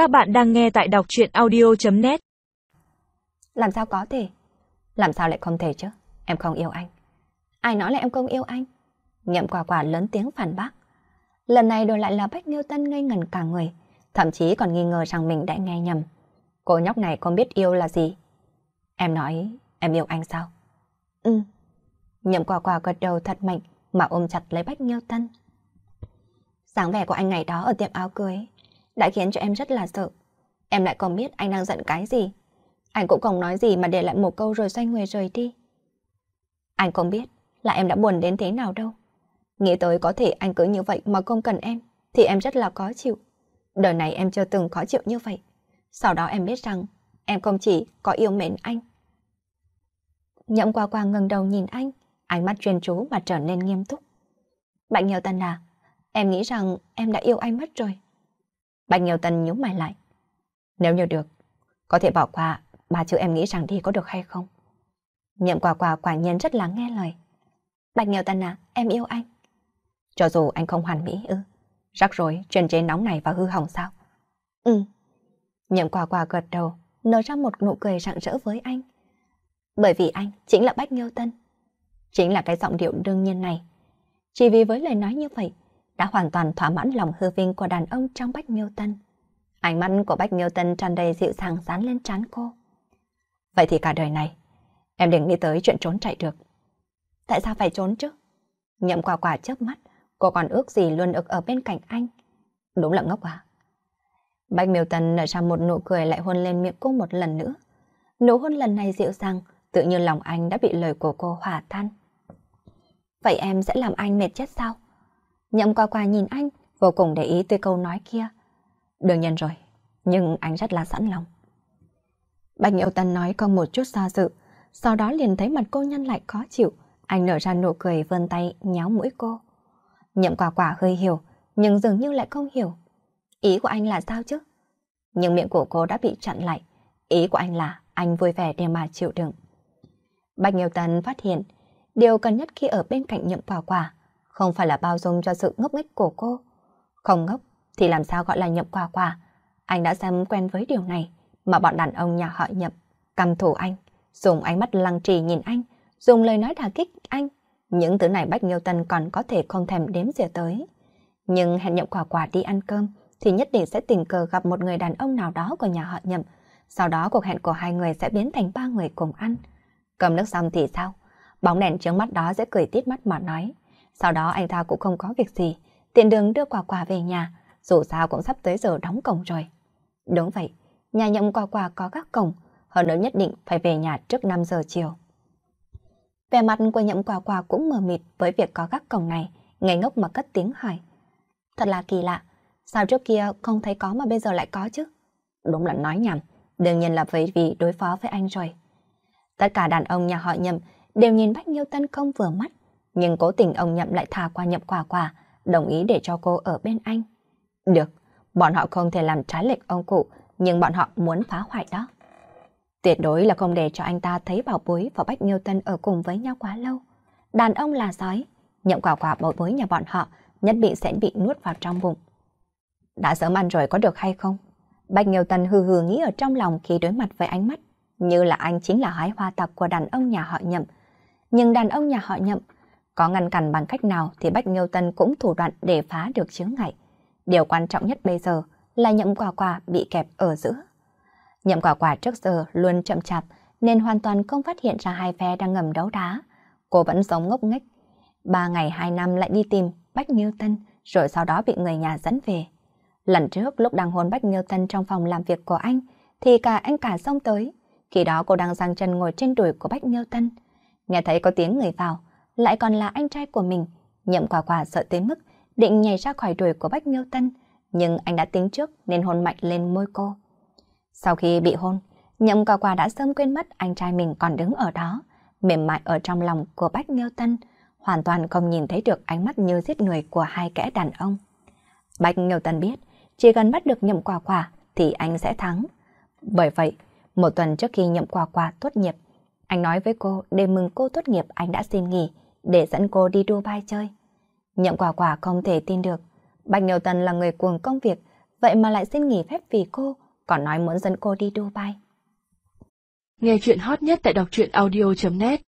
Các bạn đang nghe tại đọc chuyện audio.net Làm sao có thể? Làm sao lại không thể chứ? Em không yêu anh. Ai nói là em không yêu anh? Nhậm quả quả lớn tiếng phản bác. Lần này đổi lại là Bách Nghiêu Tân ngây ngần cả người, thậm chí còn nghi ngờ rằng mình đã nghe nhầm. Cô nhóc này không biết yêu là gì. Em nói, em yêu anh sao? Ừ. Nhậm quả quả gật đầu thật mạnh mà ôm chặt lấy Bách Nghiêu Tân. sáng vẻ của anh ngày đó ở tiệm áo cưới đã khiến cho em rất là sợ. Em lại còn biết anh đang giận cái gì. Anh cũng không nói gì mà để lại một câu rồi xoay người rời đi. Anh không biết là em đã buồn đến thế nào đâu. Nghĩ tới có thể anh cứ như vậy mà không cần em, thì em rất là khó chịu. Đời này em chưa từng khó chịu như vậy. Sau đó em biết rằng em không chỉ có yêu mến anh. Nhậm qua qua ngừng đầu nhìn anh, ánh mắt chuyên chú mà trở nên nghiêm túc. Bạn Nhiều Tân à, em nghĩ rằng em đã yêu anh mất rồi. Bạch Nhiều Tân nhúng mày lại. Nếu như được, có thể bỏ qua ba chữ em nghĩ rằng đi có được hay không? Nhậm quả quả quả nhiên rất là nghe lời. Bạch Nhiều Tân à, em yêu anh. Cho dù anh không hoàn mỹ ư, rắc rối, truyền chế nóng này và hư hỏng sao? Ừ. Nhậm quả quả gật đầu, nở ra một nụ cười rạng rỡ với anh. Bởi vì anh chính là Bách Nghiêu Tân. Chính là cái giọng điệu đương nhiên này. Chỉ vì với lời nói như vậy, đã hoàn toàn thỏa mãn lòng hư vinh của đàn ông trong Bách Nghiêu Tân. Ánh mắt của Bách Nghiêu Tân tràn đầy dịu dàng dán lên trán cô. Vậy thì cả đời này, em đừng nghĩ tới chuyện trốn chạy được. Tại sao phải trốn chứ? Nhậm quả quả chớp mắt, cô còn ước gì luôn được ở bên cạnh anh. Đúng là ngốc à? Bách Miêu Tân nở ra một nụ cười lại hôn lên miệng cô một lần nữa. Nụ hôn lần này dịu dàng, tự như lòng anh đã bị lời của cô hòa tan. Vậy em sẽ làm anh mệt chết sao? Nhậm qua qua nhìn anh, vô cùng để ý tới câu nói kia. Đương nhiên rồi, nhưng anh rất là sẵn lòng. Bạch Nhiễu Tân nói có một chút do dự, sau đó liền thấy mặt cô nhân lại khó chịu. Anh nở ra nụ cười vươn tay nhéo mũi cô. Nhậm quả quả hơi hiểu, nhưng dường như lại không hiểu. Ý của anh là sao chứ? Nhưng miệng của cô đã bị chặn lại. Ý của anh là anh vui vẻ để mà chịu đựng. Bạch Nhiêu Tân phát hiện, điều cần nhất khi ở bên cạnh nhậm quả quả không phải là bao dung cho sự ngốc nghếch của cô. Không ngốc thì làm sao gọi là nhậm quả quả. Anh đã xem quen với điều này, mà bọn đàn ông nhà họ nhậm, cầm thủ anh, dùng ánh mắt lăng trì nhìn anh, dùng lời nói đả kích anh. Những thứ này Bách Nghiêu Tân còn có thể không thèm đếm xỉa tới. Nhưng hẹn nhậm quả quả đi ăn cơm thì nhất định sẽ tình cờ gặp một người đàn ông nào đó của nhà họ nhậm. Sau đó cuộc hẹn của hai người sẽ biến thành ba người cùng ăn. Cầm nước xong thì sao? Bóng đèn trước mắt đó sẽ cười tít mắt mà nói. Sau đó anh ta cũng không có việc gì, tiện đường đưa quà quà về nhà, dù sao cũng sắp tới giờ đóng cổng rồi. Đúng vậy, nhà nhậm quà quà có các cổng, hơn nữa nhất định phải về nhà trước 5 giờ chiều. Vẻ mặt của nhậm quà quà cũng mờ mịt với việc có các cổng này, ngây ngốc mà cất tiếng hỏi. Thật là kỳ lạ, sao trước kia không thấy có mà bây giờ lại có chứ? Đúng là nói nhầm, đương nhiên là bởi vì đối phó với anh rồi. Tất cả đàn ông nhà họ nhậm đều nhìn Bách Nghiêu Tân không vừa mắt, nhưng cố tình ông nhậm lại thả qua nhậm quả quả, đồng ý để cho cô ở bên anh. Được, bọn họ không thể làm trái lệch ông cụ, nhưng bọn họ muốn phá hoại đó. Tuyệt đối là không để cho anh ta thấy bảo bối và Bách Nghiêu Tân ở cùng với nhau quá lâu. Đàn ông là sói, nhậm quả quả bảo bối nhà bọn họ nhất định sẽ bị nuốt vào trong bụng. Đã sớm ăn rồi có được hay không? Bách Nghiêu Tân hừ hừ nghĩ ở trong lòng khi đối mặt với ánh mắt, như là anh chính là hái hoa tặc của đàn ông nhà họ nhậm. Nhưng đàn ông nhà họ nhậm có ngăn cản bằng cách nào thì Bách Nghiêu Tân cũng thủ đoạn để phá được chướng ngại. Điều quan trọng nhất bây giờ là nhậm quả quả bị kẹp ở giữa. Nhậm quả quả trước giờ luôn chậm chạp nên hoàn toàn không phát hiện ra hai phe đang ngầm đấu đá. Cô vẫn sống ngốc nghếch. Ba ngày hai năm lại đi tìm Bách Nghiêu Tân, rồi sau đó bị người nhà dẫn về. Lần trước lúc đang hôn Bách Nghiêu Tân trong phòng làm việc của anh, thì cả anh cả xông tới. Khi đó cô đang giang chân ngồi trên đùi của Bách Nghiêu Tân. Nghe thấy có tiếng người vào lại còn là anh trai của mình. Nhậm quả quả sợ tới mức định nhảy ra khỏi đuổi của Bách Miêu Tân, nhưng anh đã tính trước nên hôn mạnh lên môi cô. Sau khi bị hôn, Nhậm quả quả đã sớm quên mất anh trai mình còn đứng ở đó, mềm mại ở trong lòng của Bách Miêu Tân, hoàn toàn không nhìn thấy được ánh mắt như giết người của hai kẻ đàn ông. Bách Miêu Tân biết, chỉ cần bắt được Nhậm quả quả thì anh sẽ thắng. Bởi vậy, một tuần trước khi Nhậm quả quả tốt nghiệp, anh nói với cô để mừng cô tốt nghiệp anh đã xin nghỉ, để dẫn cô đi Dubai chơi. Nhậm quả quả không thể tin được. Bạch Nhiều Tần là người cuồng công việc, vậy mà lại xin nghỉ phép vì cô, còn nói muốn dẫn cô đi Dubai. Nghe chuyện hot nhất tại đọc truyện audio.net